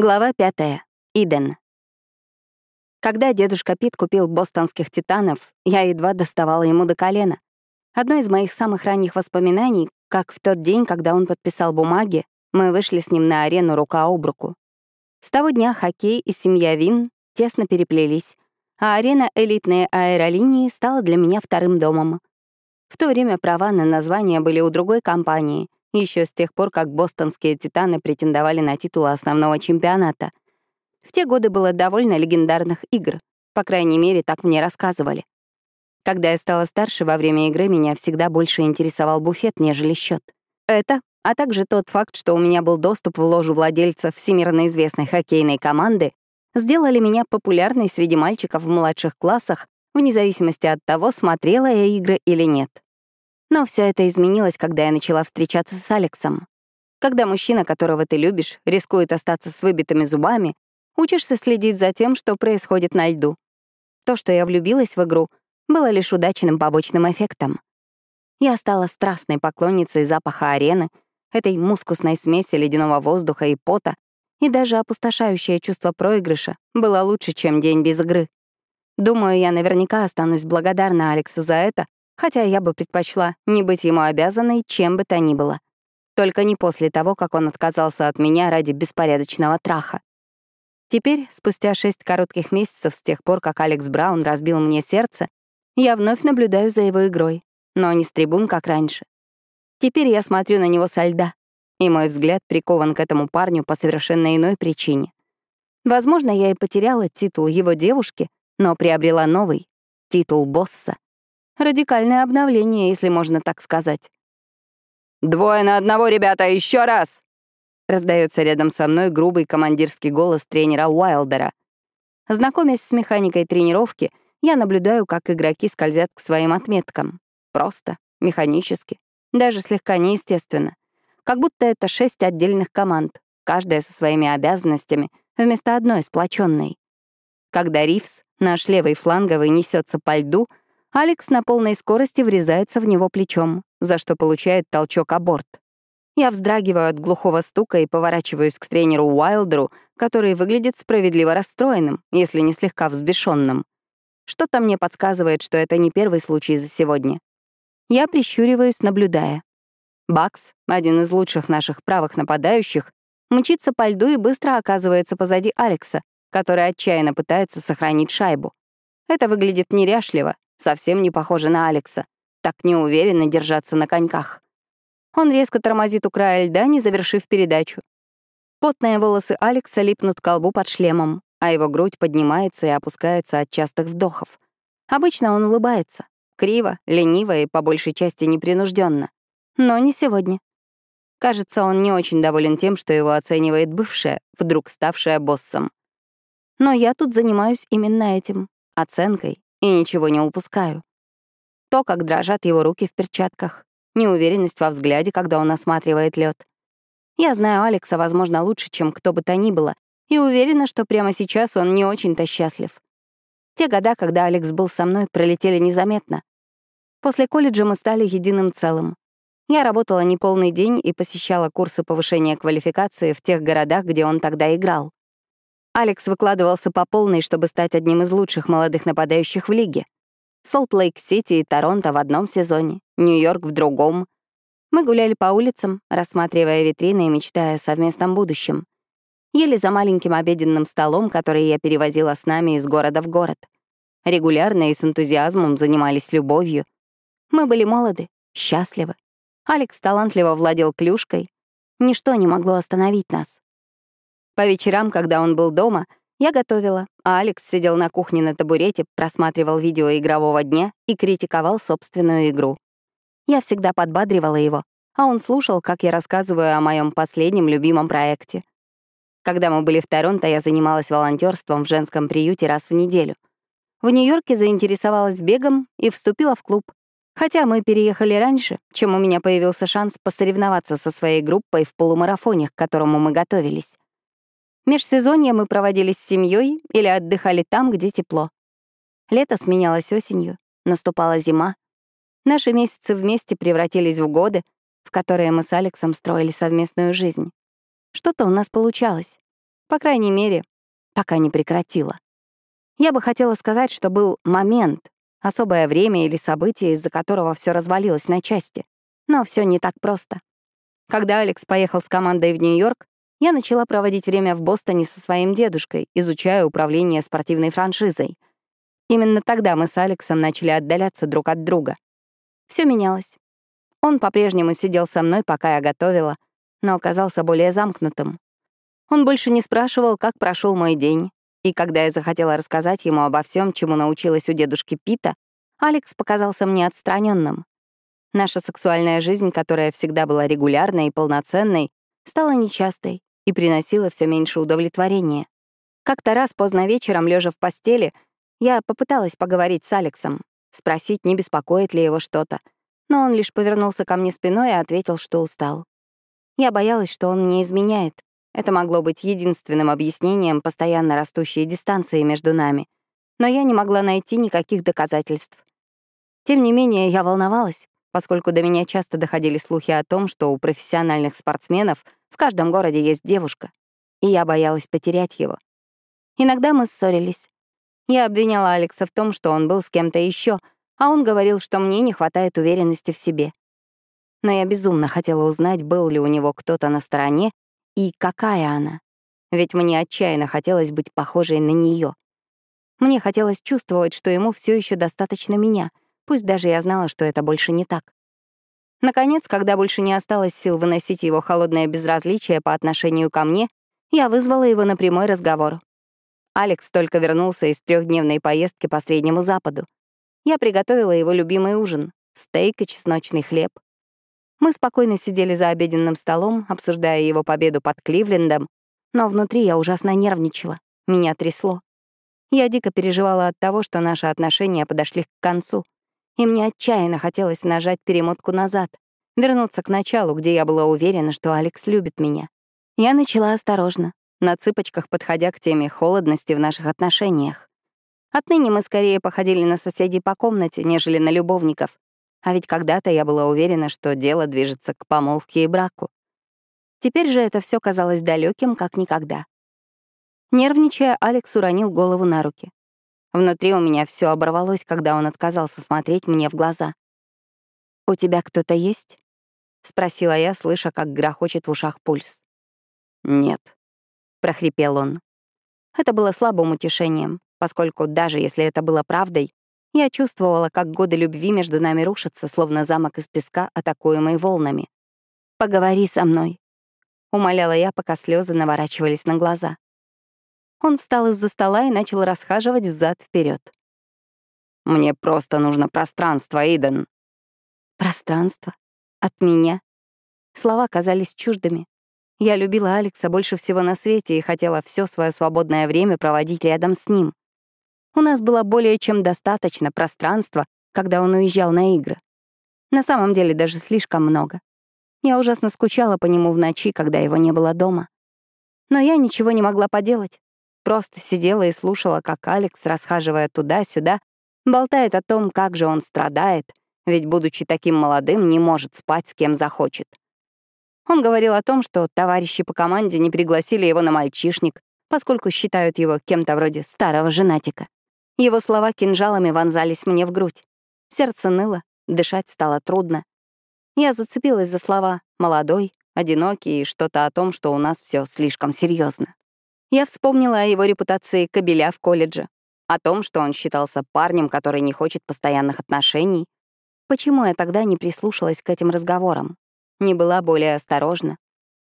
Глава пятая. Иден. Когда дедушка Пит купил бостонских титанов, я едва доставала ему до колена. Одно из моих самых ранних воспоминаний, как в тот день, когда он подписал бумаги, мы вышли с ним на арену рука об руку. С того дня хоккей и семья Вин тесно переплелись, а арена элитной аэролинии стала для меня вторым домом. В то время права на название были у другой компании — еще с тех пор, как бостонские «Титаны» претендовали на титул основного чемпионата. В те годы было довольно легендарных игр, по крайней мере, так мне рассказывали. Когда я стала старше, во время игры меня всегда больше интересовал буфет, нежели счет. Это, а также тот факт, что у меня был доступ в ложу владельцев всемирно известной хоккейной команды, сделали меня популярной среди мальчиков в младших классах, вне зависимости от того, смотрела я игры или нет. Но все это изменилось, когда я начала встречаться с Алексом. Когда мужчина, которого ты любишь, рискует остаться с выбитыми зубами, учишься следить за тем, что происходит на льду. То, что я влюбилась в игру, было лишь удачным побочным эффектом. Я стала страстной поклонницей запаха арены, этой мускусной смеси ледяного воздуха и пота, и даже опустошающее чувство проигрыша было лучше, чем день без игры. Думаю, я наверняка останусь благодарна Алексу за это, хотя я бы предпочла не быть ему обязанной чем бы то ни было. Только не после того, как он отказался от меня ради беспорядочного траха. Теперь, спустя шесть коротких месяцев с тех пор, как Алекс Браун разбил мне сердце, я вновь наблюдаю за его игрой, но не с трибун, как раньше. Теперь я смотрю на него со льда, и мой взгляд прикован к этому парню по совершенно иной причине. Возможно, я и потеряла титул его девушки, но приобрела новый — титул босса. Радикальное обновление, если можно так сказать. «Двое на одного, ребята, еще раз!» Раздается рядом со мной грубый командирский голос тренера Уайлдера. Знакомясь с механикой тренировки, я наблюдаю, как игроки скользят к своим отметкам. Просто, механически, даже слегка неестественно. Как будто это шесть отдельных команд, каждая со своими обязанностями, вместо одной сплоченной. Когда Ривс, наш левый фланговый, несется по льду — Алекс на полной скорости врезается в него плечом, за что получает толчок о борт. Я вздрагиваю от глухого стука и поворачиваюсь к тренеру Уайлдеру, который выглядит справедливо расстроенным, если не слегка взбешенным. Что-то мне подсказывает, что это не первый случай за сегодня. Я прищуриваюсь, наблюдая. Бакс, один из лучших наших правых нападающих, мчится по льду и быстро оказывается позади Алекса, который отчаянно пытается сохранить шайбу. Это выглядит неряшливо, Совсем не похоже на Алекса. Так неуверенно держаться на коньках. Он резко тормозит у края льда, не завершив передачу. Потные волосы Алекса липнут к колбу под шлемом, а его грудь поднимается и опускается от частых вдохов. Обычно он улыбается. Криво, лениво и по большей части непринужденно. Но не сегодня. Кажется, он не очень доволен тем, что его оценивает бывшая, вдруг ставшая боссом. Но я тут занимаюсь именно этим — оценкой и ничего не упускаю. То, как дрожат его руки в перчатках, неуверенность во взгляде, когда он осматривает лед. Я знаю Алекса, возможно, лучше, чем кто бы то ни было, и уверена, что прямо сейчас он не очень-то счастлив. Те года, когда Алекс был со мной, пролетели незаметно. После колледжа мы стали единым целым. Я работала неполный день и посещала курсы повышения квалификации в тех городах, где он тогда играл. Алекс выкладывался по полной, чтобы стать одним из лучших молодых нападающих в лиге. Солт-Лейк-Сити и Торонто в одном сезоне, Нью-Йорк в другом. Мы гуляли по улицам, рассматривая витрины и мечтая о совместном будущем. Ели за маленьким обеденным столом, который я перевозила с нами из города в город. Регулярно и с энтузиазмом занимались любовью. Мы были молоды, счастливы. Алекс талантливо владел клюшкой. Ничто не могло остановить нас. По вечерам, когда он был дома, я готовила, а Алекс сидел на кухне на табурете, просматривал видео игрового дня и критиковал собственную игру. Я всегда подбадривала его, а он слушал, как я рассказываю о моем последнем любимом проекте. Когда мы были в Торонто, я занималась волонтерством в женском приюте раз в неделю. В Нью-Йорке заинтересовалась бегом и вступила в клуб. Хотя мы переехали раньше, чем у меня появился шанс посоревноваться со своей группой в полумарафоне, к которому мы готовились. Межсезонье мы проводили с семьей или отдыхали там, где тепло. Лето сменялось осенью, наступала зима. Наши месяцы вместе превратились в годы, в которые мы с Алексом строили совместную жизнь. Что-то у нас получалось. По крайней мере, пока не прекратила. Я бы хотела сказать, что был момент, особое время или событие, из-за которого все развалилось на части. Но все не так просто. Когда Алекс поехал с командой в Нью-Йорк, я начала проводить время в Бостоне со своим дедушкой, изучая управление спортивной франшизой. Именно тогда мы с Алексом начали отдаляться друг от друга. Все менялось. Он по-прежнему сидел со мной, пока я готовила, но оказался более замкнутым. Он больше не спрашивал, как прошел мой день, и когда я захотела рассказать ему обо всем, чему научилась у дедушки Пита, Алекс показался мне отстраненным. Наша сексуальная жизнь, которая всегда была регулярной и полноценной, стала нечастой и приносила все меньше удовлетворения. Как-то раз поздно вечером, лежа в постели, я попыталась поговорить с Алексом, спросить, не беспокоит ли его что-то, но он лишь повернулся ко мне спиной и ответил, что устал. Я боялась, что он не изменяет. Это могло быть единственным объяснением постоянно растущей дистанции между нами. Но я не могла найти никаких доказательств. Тем не менее, я волновалась, поскольку до меня часто доходили слухи о том, что у профессиональных спортсменов каждом городе есть девушка, и я боялась потерять его. Иногда мы ссорились. Я обвиняла Алекса в том, что он был с кем-то еще, а он говорил, что мне не хватает уверенности в себе. Но я безумно хотела узнать, был ли у него кто-то на стороне и какая она. Ведь мне отчаянно хотелось быть похожей на нее. Мне хотелось чувствовать, что ему все еще достаточно меня — пусть даже я знала, что это больше не так. Наконец, когда больше не осталось сил выносить его холодное безразличие по отношению ко мне, я вызвала его на прямой разговор. Алекс только вернулся из трехдневной поездки по Среднему Западу. Я приготовила его любимый ужин — стейк и чесночный хлеб. Мы спокойно сидели за обеденным столом, обсуждая его победу под Кливлендом, но внутри я ужасно нервничала, меня трясло. Я дико переживала от того, что наши отношения подошли к концу — и мне отчаянно хотелось нажать перемотку назад, вернуться к началу, где я была уверена, что Алекс любит меня. Я начала осторожно, на цыпочках подходя к теме холодности в наших отношениях. Отныне мы скорее походили на соседей по комнате, нежели на любовников. А ведь когда-то я была уверена, что дело движется к помолвке и браку. Теперь же это все казалось далеким, как никогда. Нервничая, Алекс уронил голову на руки. Внутри у меня все оборвалось, когда он отказался смотреть мне в глаза. «У тебя кто-то есть?» — спросила я, слыша, как грохочет в ушах пульс. «Нет», — прохрипел он. Это было слабым утешением, поскольку даже если это было правдой, я чувствовала, как годы любви между нами рушатся, словно замок из песка, атакуемый волнами. «Поговори со мной», — умоляла я, пока слезы наворачивались на глаза. Он встал из-за стола и начал расхаживать взад вперед. «Мне просто нужно пространство, Иден». «Пространство? От меня?» Слова казались чуждыми. Я любила Алекса больше всего на свете и хотела все свое свободное время проводить рядом с ним. У нас было более чем достаточно пространства, когда он уезжал на игры. На самом деле даже слишком много. Я ужасно скучала по нему в ночи, когда его не было дома. Но я ничего не могла поделать. Просто сидела и слушала, как Алекс, расхаживая туда-сюда, болтает о том, как же он страдает, ведь, будучи таким молодым, не может спать с кем захочет. Он говорил о том, что товарищи по команде не пригласили его на мальчишник, поскольку считают его кем-то вроде старого женатика. Его слова кинжалами вонзались мне в грудь. Сердце ныло, дышать стало трудно. Я зацепилась за слова «молодой», «одинокий» и что-то о том, что у нас все слишком серьезно. Я вспомнила о его репутации кобеля в колледже, о том, что он считался парнем, который не хочет постоянных отношений. Почему я тогда не прислушалась к этим разговорам? Не была более осторожна?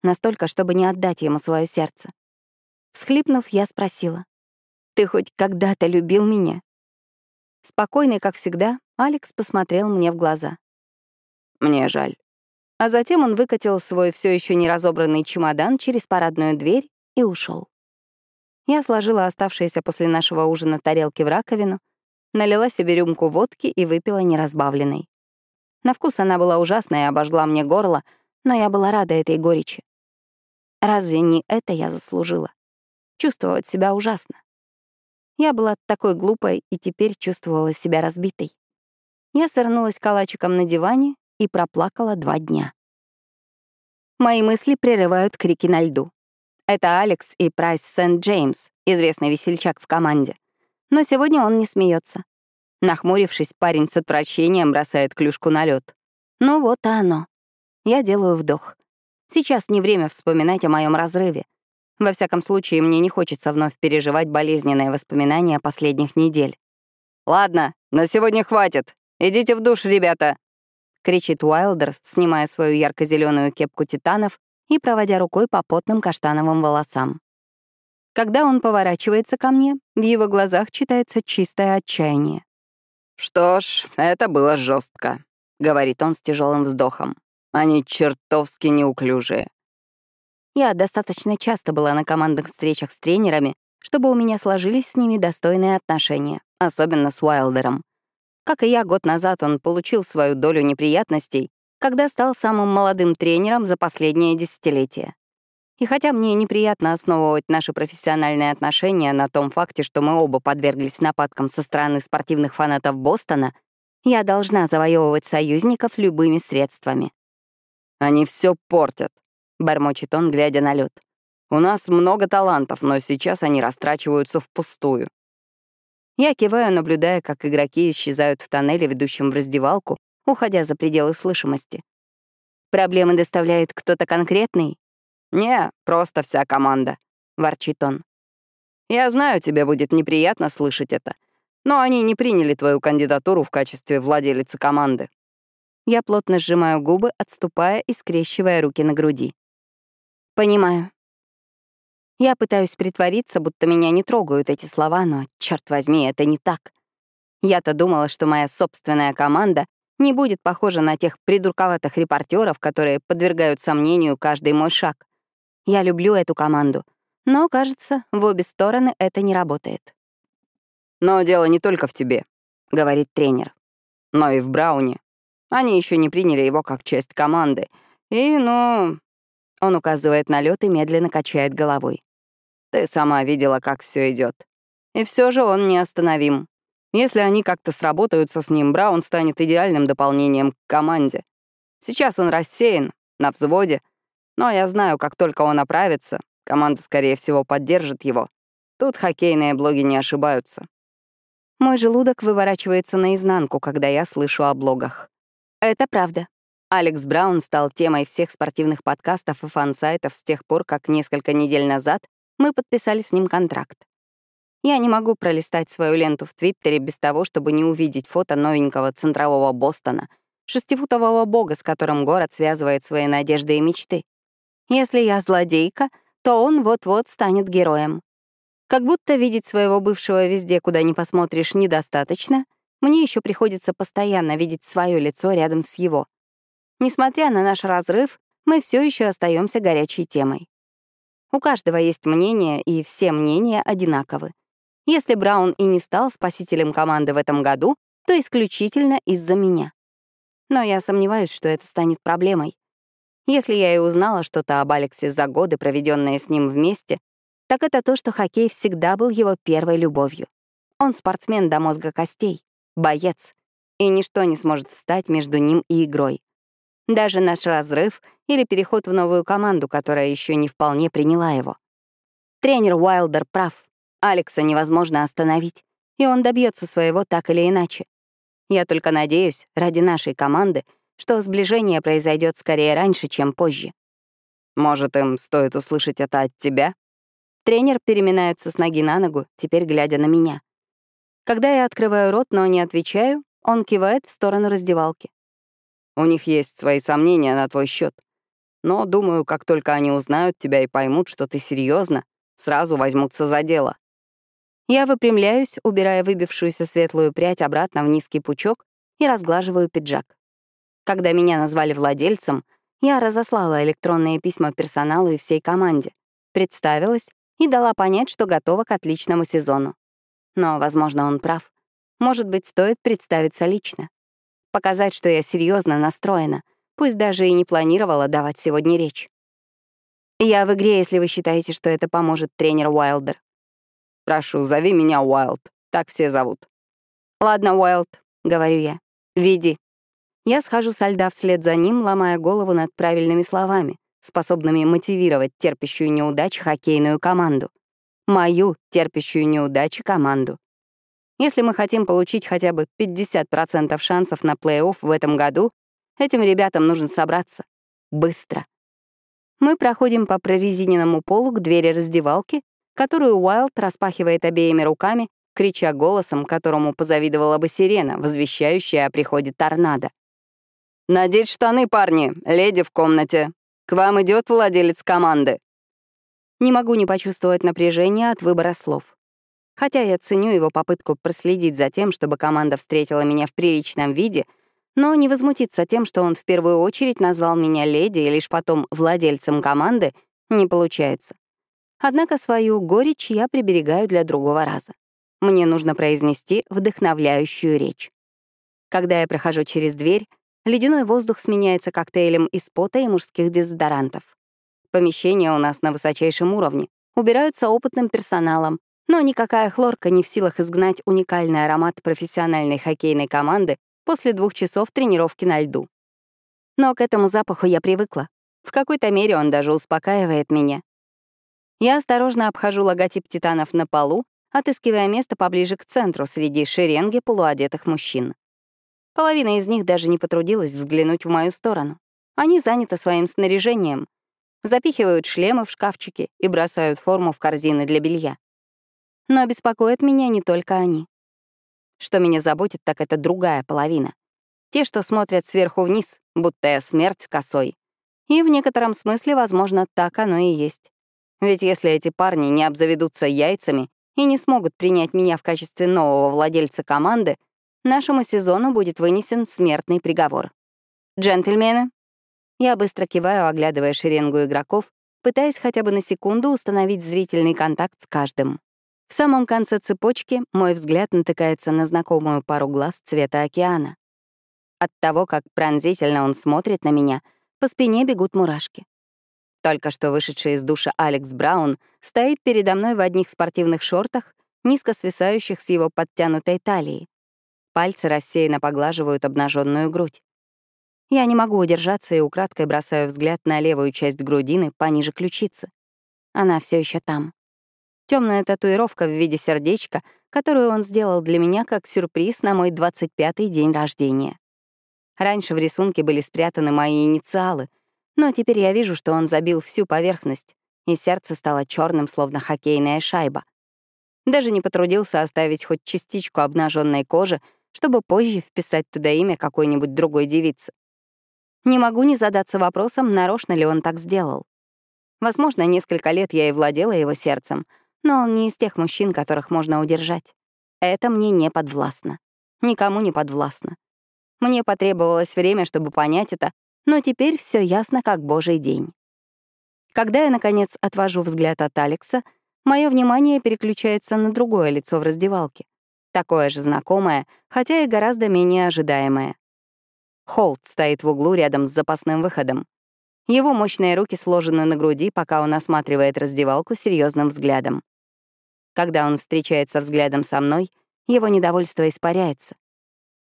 Настолько, чтобы не отдать ему свое сердце. Всхлипнув, я спросила. «Ты хоть когда-то любил меня?» Спокойный, как всегда, Алекс посмотрел мне в глаза. «Мне жаль». А затем он выкатил свой все еще не разобранный чемодан через парадную дверь и ушел. Я сложила оставшиеся после нашего ужина тарелки в раковину, налила себе рюмку водки и выпила неразбавленной. На вкус она была ужасная и обожгла мне горло, но я была рада этой горечи. Разве не это я заслужила? Чувствовать себя ужасно. Я была такой глупой и теперь чувствовала себя разбитой. Я свернулась калачиком на диване и проплакала два дня. Мои мысли прерывают крики на льду. Это Алекс и Прайс Сент-Джеймс, известный весельчак в команде. Но сегодня он не смеется. Нахмурившись, парень с отвращением бросает клюшку на лед. Ну вот и оно. Я делаю вдох. Сейчас не время вспоминать о моем разрыве. Во всяком случае, мне не хочется вновь переживать болезненные воспоминания последних недель. «Ладно, на сегодня хватит. Идите в душ, ребята!» — кричит Уайлдер, снимая свою ярко зеленую кепку титанов и проводя рукой по потным каштановым волосам. Когда он поворачивается ко мне, в его глазах читается чистое отчаяние. «Что ж, это было жестко, говорит он с тяжелым вздохом. «Они чертовски неуклюжие». Я достаточно часто была на командных встречах с тренерами, чтобы у меня сложились с ними достойные отношения, особенно с Уайлдером. Как и я год назад, он получил свою долю неприятностей, когда стал самым молодым тренером за последнее десятилетие. И хотя мне неприятно основывать наши профессиональные отношения на том факте, что мы оба подверглись нападкам со стороны спортивных фанатов Бостона, я должна завоевывать союзников любыми средствами. «Они все портят», — бормочет он, глядя на лед. «У нас много талантов, но сейчас они растрачиваются впустую». Я киваю, наблюдая, как игроки исчезают в тоннеле, ведущем в раздевалку, уходя за пределы слышимости. «Проблемы доставляет кто-то конкретный?» «Не, просто вся команда», — ворчит он. «Я знаю, тебе будет неприятно слышать это, но они не приняли твою кандидатуру в качестве владелицы команды». Я плотно сжимаю губы, отступая и скрещивая руки на груди. «Понимаю», я пытаюсь притвориться, будто меня не трогают эти слова, но, черт возьми, это не так. Я-то думала, что моя собственная команда не будет похожа на тех придурковатых репортеров, которые подвергают сомнению каждый мой шаг. Я люблю эту команду, но, кажется, в обе стороны это не работает. «Но дело не только в тебе», — говорит тренер, — «но и в Брауне. Они еще не приняли его как часть команды. И, ну...» Он указывает на лед и медленно качает головой. Ты сама видела, как все идет. И все же он неостановим. Если они как-то сработаются с ним, Браун станет идеальным дополнением к команде. Сейчас он рассеян, на взводе, но я знаю, как только он оправится, команда, скорее всего, поддержит его. Тут хоккейные блоги не ошибаются. Мой желудок выворачивается наизнанку, когда я слышу о блогах. Это правда. Алекс Браун стал темой всех спортивных подкастов и фан-сайтов с тех пор, как несколько недель назад мы подписали с ним контракт. Я не могу пролистать свою ленту в Твиттере без того, чтобы не увидеть фото новенького центрового Бостона, шестифутового бога, с которым город связывает свои надежды и мечты. Если я злодейка, то он вот-вот станет героем. Как будто видеть своего бывшего везде, куда ни посмотришь, недостаточно, мне еще приходится постоянно видеть свое лицо рядом с его. Несмотря на наш разрыв, мы все еще остаемся горячей темой. У каждого есть мнение, и все мнения одинаковы. Если Браун и не стал спасителем команды в этом году, то исключительно из-за меня. Но я сомневаюсь, что это станет проблемой. Если я и узнала что-то об Алексе за годы, проведенные с ним вместе, так это то, что хоккей всегда был его первой любовью. Он спортсмен до мозга костей, боец, и ничто не сможет встать между ним и игрой. Даже наш разрыв или переход в новую команду, которая еще не вполне приняла его. Тренер Уайлдер прав. Алекса невозможно остановить, и он добьется своего так или иначе. Я только надеюсь, ради нашей команды, что сближение произойдет скорее раньше, чем позже. Может, им стоит услышать это от тебя? Тренер переминается с ноги на ногу, теперь глядя на меня. Когда я открываю рот, но не отвечаю, он кивает в сторону раздевалки. У них есть свои сомнения на твой счет. Но, думаю, как только они узнают тебя и поймут, что ты серьезно, сразу возьмутся за дело. Я выпрямляюсь, убирая выбившуюся светлую прядь обратно в низкий пучок и разглаживаю пиджак. Когда меня назвали владельцем, я разослала электронные письма персоналу и всей команде, представилась и дала понять, что готова к отличному сезону. Но, возможно, он прав. Может быть, стоит представиться лично показать, что я серьезно настроена, пусть даже и не планировала давать сегодня речь. Я в игре, если вы считаете, что это поможет тренер Уайлдер. Прошу, зови меня Уайлд, так все зовут. Ладно, Уайлд, говорю я, веди. Я схожу со льда вслед за ним, ломая голову над правильными словами, способными мотивировать терпящую неудачи хоккейную команду. Мою терпящую неудачи команду. Если мы хотим получить хотя бы 50% шансов на плей-офф в этом году, этим ребятам нужно собраться. Быстро. Мы проходим по прорезиненному полу к двери раздевалки, которую Уайлд распахивает обеими руками, крича голосом, которому позавидовала бы сирена, возвещающая о приходе торнадо. «Надеть штаны, парни! Леди в комнате! К вам идет владелец команды!» Не могу не почувствовать напряжения от выбора слов. Хотя я ценю его попытку проследить за тем, чтобы команда встретила меня в приличном виде, но не возмутиться тем, что он в первую очередь назвал меня леди и лишь потом владельцем команды, не получается. Однако свою горечь я приберегаю для другого раза. Мне нужно произнести вдохновляющую речь. Когда я прохожу через дверь, ледяной воздух сменяется коктейлем из пота и мужских дезодорантов. Помещения у нас на высочайшем уровне, убираются опытным персоналом, но никакая хлорка не в силах изгнать уникальный аромат профессиональной хоккейной команды после двух часов тренировки на льду. Но к этому запаху я привыкла. В какой-то мере он даже успокаивает меня. Я осторожно обхожу логотип «Титанов» на полу, отыскивая место поближе к центру среди шеренги полуодетых мужчин. Половина из них даже не потрудилась взглянуть в мою сторону. Они заняты своим снаряжением, запихивают шлемы в шкафчики и бросают форму в корзины для белья. Но беспокоят меня не только они. Что меня заботит, так это другая половина. Те, что смотрят сверху вниз, будто я смерть косой. И в некотором смысле, возможно, так оно и есть. Ведь если эти парни не обзаведутся яйцами и не смогут принять меня в качестве нового владельца команды, нашему сезону будет вынесен смертный приговор. Джентльмены, я быстро киваю, оглядывая шеренгу игроков, пытаясь хотя бы на секунду установить зрительный контакт с каждым. В самом конце цепочки мой взгляд натыкается на знакомую пару глаз цвета океана. От того, как пронзительно он смотрит на меня, по спине бегут мурашки. Только что вышедший из душа Алекс Браун стоит передо мной в одних спортивных шортах, низко свисающих с его подтянутой талией. Пальцы рассеянно поглаживают обнаженную грудь. Я не могу удержаться и украдкой бросаю взгляд на левую часть грудины пониже ключицы. Она все еще там. Темная татуировка в виде сердечка, которую он сделал для меня как сюрприз на мой 25-й день рождения. Раньше в рисунке были спрятаны мои инициалы, но теперь я вижу, что он забил всю поверхность, и сердце стало черным, словно хоккейная шайба. Даже не потрудился оставить хоть частичку обнаженной кожи, чтобы позже вписать туда имя какой-нибудь другой девицы. Не могу не задаться вопросом, нарочно ли он так сделал. Возможно, несколько лет я и владела его сердцем — но он не из тех мужчин, которых можно удержать. Это мне не подвластно. Никому не подвластно. Мне потребовалось время, чтобы понять это, но теперь все ясно, как божий день. Когда я, наконец, отвожу взгляд от Алекса, мое внимание переключается на другое лицо в раздевалке. Такое же знакомое, хотя и гораздо менее ожидаемое. Холт стоит в углу рядом с запасным выходом. Его мощные руки сложены на груди, пока он осматривает раздевалку серьезным взглядом. Когда он встречается взглядом со мной, его недовольство испаряется.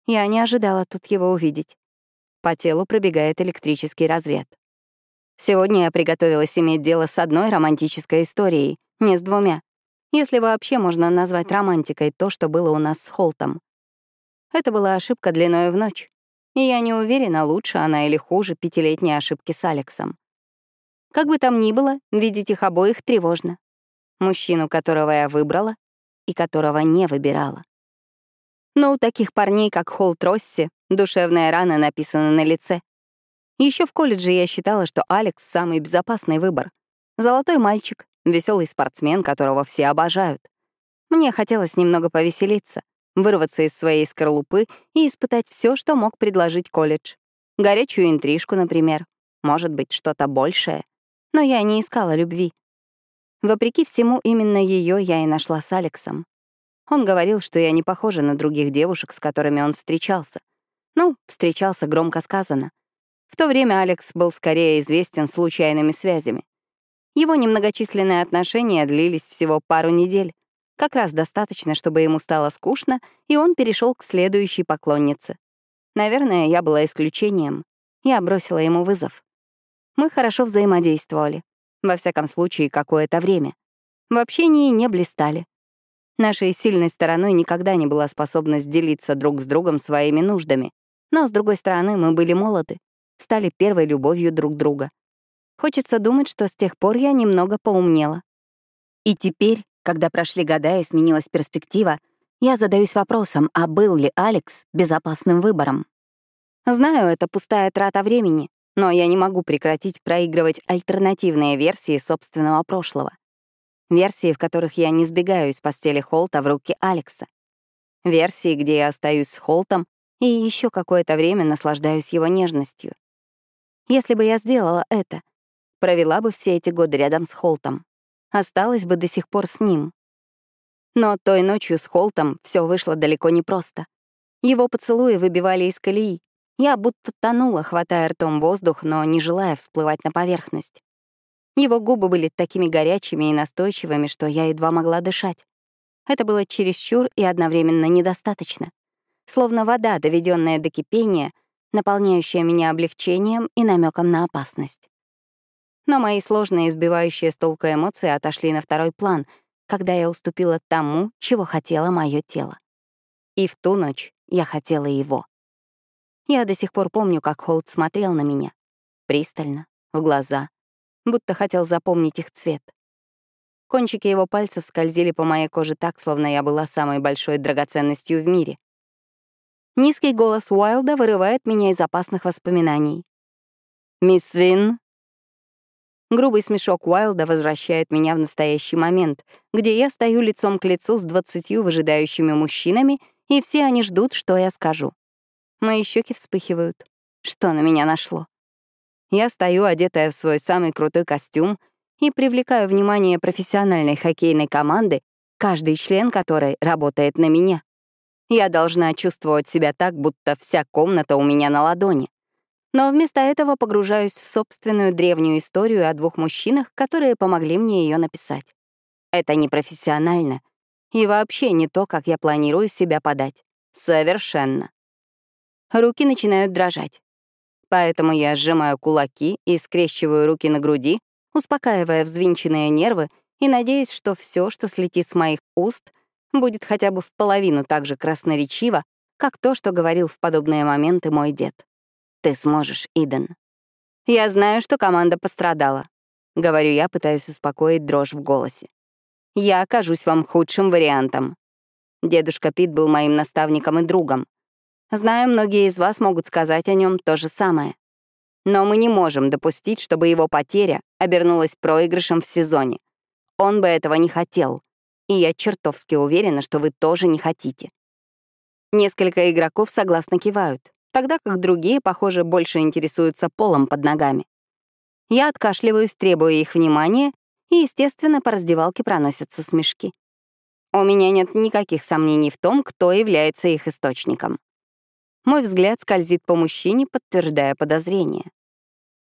Я не ожидала тут его увидеть. По телу пробегает электрический разряд. Сегодня я приготовилась иметь дело с одной романтической историей, не с двумя. Если вообще можно назвать романтикой то, что было у нас с Холтом. Это была ошибка длиной в ночь. И я не уверена, лучше она или хуже пятилетней ошибки с Алексом. Как бы там ни было, видеть их обоих тревожно мужчину, которого я выбрала и которого не выбирала. Но у таких парней, как Холт Росси, душевная рана написана на лице. Еще в колледже я считала, что Алекс — самый безопасный выбор. Золотой мальчик, веселый спортсмен, которого все обожают. Мне хотелось немного повеселиться, вырваться из своей скорлупы и испытать все, что мог предложить колледж. Горячую интрижку, например. Может быть, что-то большее. Но я не искала любви. Вопреки всему, именно ее я и нашла с Алексом. Он говорил, что я не похожа на других девушек, с которыми он встречался. Ну, встречался громко сказано. В то время Алекс был скорее известен случайными связями. Его немногочисленные отношения длились всего пару недель. Как раз достаточно, чтобы ему стало скучно, и он перешел к следующей поклоннице. Наверное, я была исключением. Я бросила ему вызов. Мы хорошо взаимодействовали. Во всяком случае, какое-то время. В общении не блистали. Нашей сильной стороной никогда не была способность делиться друг с другом своими нуждами. Но, с другой стороны, мы были молоды, стали первой любовью друг друга. Хочется думать, что с тех пор я немного поумнела. И теперь, когда прошли года и сменилась перспектива, я задаюсь вопросом, а был ли Алекс безопасным выбором? Знаю, это пустая трата времени, но я не могу прекратить проигрывать альтернативные версии собственного прошлого. Версии, в которых я не сбегаю из постели Холта в руки Алекса. Версии, где я остаюсь с Холтом и еще какое-то время наслаждаюсь его нежностью. Если бы я сделала это, провела бы все эти годы рядом с Холтом, осталась бы до сих пор с ним. Но той ночью с Холтом все вышло далеко не просто. Его поцелуи выбивали из колеи. Я будто тонула, хватая ртом воздух, но не желая всплывать на поверхность. Его губы были такими горячими и настойчивыми, что я едва могла дышать. Это было чересчур и одновременно недостаточно. Словно вода, доведенная до кипения, наполняющая меня облегчением и намеком на опасность. Но мои сложные, избивающие с толку эмоции отошли на второй план, когда я уступила тому, чего хотело мое тело. И в ту ночь я хотела его. Я до сих пор помню, как Холд смотрел на меня. Пристально, в глаза, будто хотел запомнить их цвет. Кончики его пальцев скользили по моей коже так, словно я была самой большой драгоценностью в мире. Низкий голос Уайлда вырывает меня из опасных воспоминаний. «Мисс Свин, Грубый смешок Уайлда возвращает меня в настоящий момент, где я стою лицом к лицу с двадцатью выжидающими мужчинами, и все они ждут, что я скажу. Мои щеки вспыхивают. Что на меня нашло? Я стою, одетая в свой самый крутой костюм, и привлекаю внимание профессиональной хоккейной команды, каждый член которой работает на меня. Я должна чувствовать себя так, будто вся комната у меня на ладони. Но вместо этого погружаюсь в собственную древнюю историю о двух мужчинах, которые помогли мне ее написать. Это непрофессионально. И вообще не то, как я планирую себя подать. Совершенно. Руки начинают дрожать. Поэтому я сжимаю кулаки и скрещиваю руки на груди, успокаивая взвинченные нервы и надеясь, что все, что слетит с моих уст, будет хотя бы в половину так же красноречиво, как то, что говорил в подобные моменты мой дед. Ты сможешь, Иден. Я знаю, что команда пострадала. Говорю я, пытаюсь успокоить дрожь в голосе. Я окажусь вам худшим вариантом. Дедушка Пит был моим наставником и другом. Знаю, многие из вас могут сказать о нем то же самое. Но мы не можем допустить, чтобы его потеря обернулась проигрышем в сезоне. Он бы этого не хотел. И я чертовски уверена, что вы тоже не хотите. Несколько игроков согласно кивают тогда как другие, похоже, больше интересуются полом под ногами. Я откашливаюсь, требуя их внимания, и, естественно, по раздевалке проносятся смешки. У меня нет никаких сомнений в том, кто является их источником. Мой взгляд скользит по мужчине, подтверждая подозрение.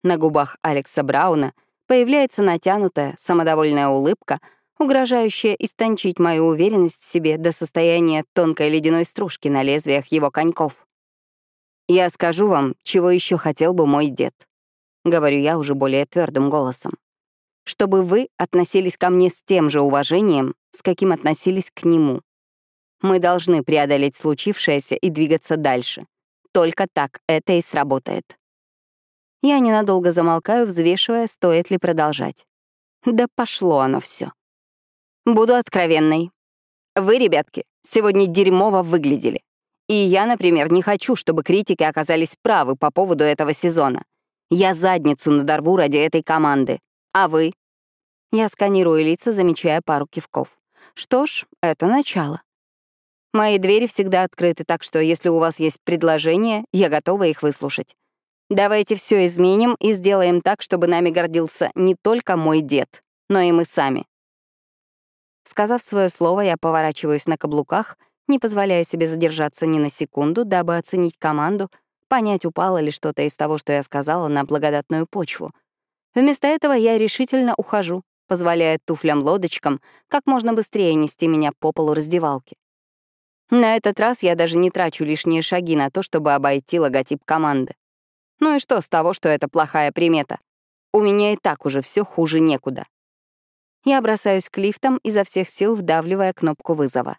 На губах Алекса Брауна появляется натянутая, самодовольная улыбка, угрожающая истончить мою уверенность в себе до состояния тонкой ледяной стружки на лезвиях его коньков. «Я скажу вам, чего еще хотел бы мой дед», — говорю я уже более твердым голосом. «Чтобы вы относились ко мне с тем же уважением, с каким относились к нему. Мы должны преодолеть случившееся и двигаться дальше. Только так это и сработает». Я ненадолго замолкаю, взвешивая, стоит ли продолжать. Да пошло оно все. Буду откровенной. Вы, ребятки, сегодня дерьмово выглядели. И я, например, не хочу, чтобы критики оказались правы по поводу этого сезона. Я задницу надорву ради этой команды. А вы? Я сканирую лица, замечая пару кивков. Что ж, это начало. Мои двери всегда открыты, так что если у вас есть предложения, я готова их выслушать. Давайте все изменим и сделаем так, чтобы нами гордился не только мой дед, но и мы сами. Сказав свое слово, я поворачиваюсь на каблуках не позволяя себе задержаться ни на секунду, дабы оценить команду, понять, упало ли что-то из того, что я сказала, на благодатную почву. Вместо этого я решительно ухожу, позволяя туфлям-лодочкам как можно быстрее нести меня по полу раздевалки. На этот раз я даже не трачу лишние шаги на то, чтобы обойти логотип команды. Ну и что с того, что это плохая примета? У меня и так уже все хуже некуда. Я бросаюсь к лифтам, изо всех сил вдавливая кнопку вызова.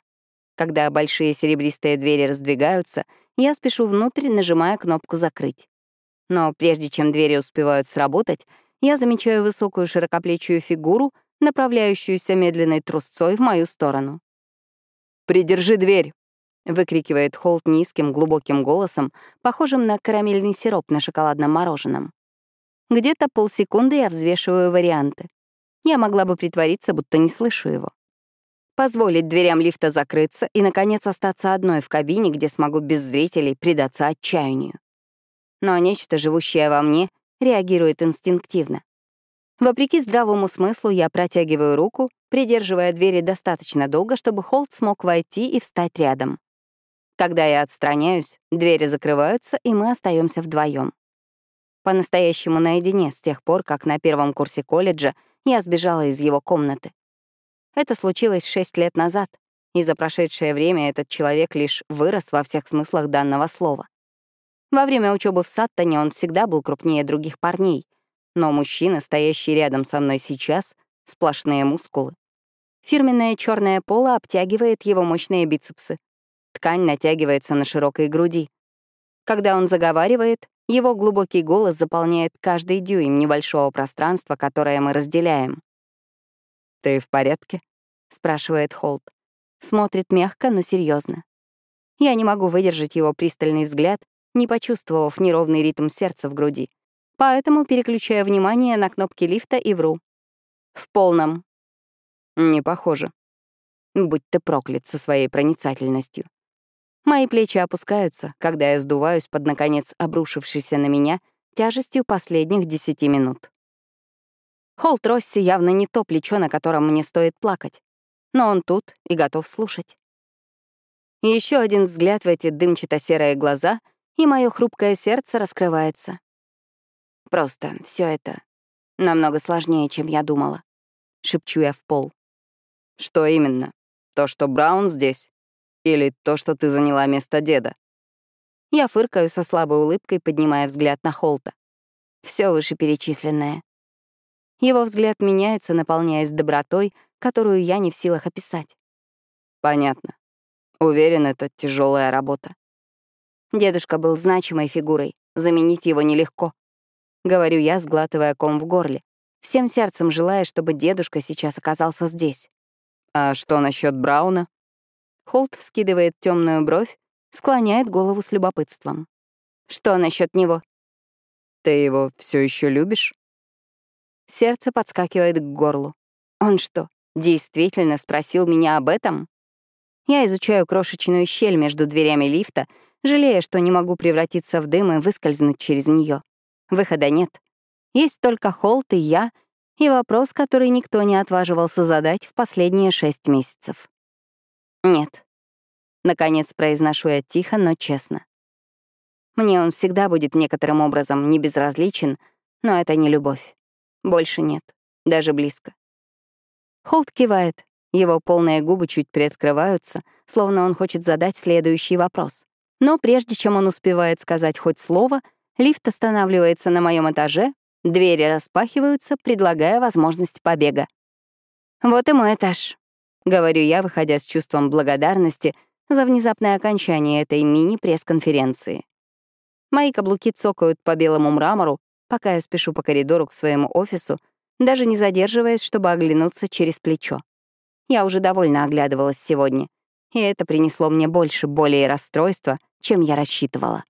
Когда большие серебристые двери раздвигаются, я спешу внутрь, нажимая кнопку «Закрыть». Но прежде чем двери успевают сработать, я замечаю высокую широкоплечую фигуру, направляющуюся медленной трусцой в мою сторону. «Придержи дверь!» — выкрикивает Холт низким, глубоким голосом, похожим на карамельный сироп на шоколадном мороженом. Где-то полсекунды я взвешиваю варианты. Я могла бы притвориться, будто не слышу его позволить дверям лифта закрыться и, наконец, остаться одной в кабине, где смогу без зрителей предаться отчаянию. Но нечто, живущее во мне, реагирует инстинктивно. Вопреки здравому смыслу, я протягиваю руку, придерживая двери достаточно долго, чтобы Холт смог войти и встать рядом. Когда я отстраняюсь, двери закрываются, и мы остаемся вдвоем. По-настоящему наедине с тех пор, как на первом курсе колледжа я сбежала из его комнаты. Это случилось шесть лет назад, и за прошедшее время этот человек лишь вырос во всех смыслах данного слова. Во время учебы в Саттоне он всегда был крупнее других парней, но мужчина, стоящий рядом со мной сейчас, — сплошные мускулы. Фирменное черное поло обтягивает его мощные бицепсы. Ткань натягивается на широкой груди. Когда он заговаривает, его глубокий голос заполняет каждый дюйм небольшого пространства, которое мы разделяем. «Ты в порядке?» — спрашивает Холт. Смотрит мягко, но серьезно. Я не могу выдержать его пристальный взгляд, не почувствовав неровный ритм сердца в груди. Поэтому переключаю внимание на кнопки лифта и вру. В полном. Не похоже. Будь ты проклят со своей проницательностью. Мои плечи опускаются, когда я сдуваюсь под, наконец, обрушившейся на меня тяжестью последних десяти минут. Холт Росси явно не то плечо, на котором мне стоит плакать но он тут и готов слушать. Еще один взгляд в эти дымчато-серые глаза, и мое хрупкое сердце раскрывается. Просто все это намного сложнее, чем я думала. Шепчу я в пол. Что именно? То, что Браун здесь? Или то, что ты заняла место деда? Я фыркаю со слабой улыбкой, поднимая взгляд на Холта. Все вышеперечисленное. Его взгляд меняется, наполняясь добротой, которую я не в силах описать. Понятно. Уверен, это тяжелая работа. Дедушка был значимой фигурой, заменить его нелегко. Говорю я, сглатывая ком в горле, всем сердцем желая, чтобы дедушка сейчас оказался здесь. А что насчет Брауна? Холт вскидывает темную бровь, склоняет голову с любопытством. Что насчет него? Ты его все еще любишь? Сердце подскакивает к горлу. Он что, действительно спросил меня об этом? Я изучаю крошечную щель между дверями лифта, жалея, что не могу превратиться в дым и выскользнуть через нее. Выхода нет. Есть только Холт и я, и вопрос, который никто не отваживался задать в последние шесть месяцев. Нет. Наконец произношу я тихо, но честно. Мне он всегда будет некоторым образом не безразличен, но это не любовь. Больше нет, даже близко. Холт кивает. Его полные губы чуть приоткрываются, словно он хочет задать следующий вопрос. Но прежде чем он успевает сказать хоть слово, лифт останавливается на моем этаже, двери распахиваются, предлагая возможность побега. «Вот и мой этаж», — говорю я, выходя с чувством благодарности за внезапное окончание этой мини-пресс-конференции. Мои каблуки цокают по белому мрамору, пока я спешу по коридору к своему офису, даже не задерживаясь, чтобы оглянуться через плечо. Я уже довольно оглядывалась сегодня, и это принесло мне больше боли и расстройства, чем я рассчитывала.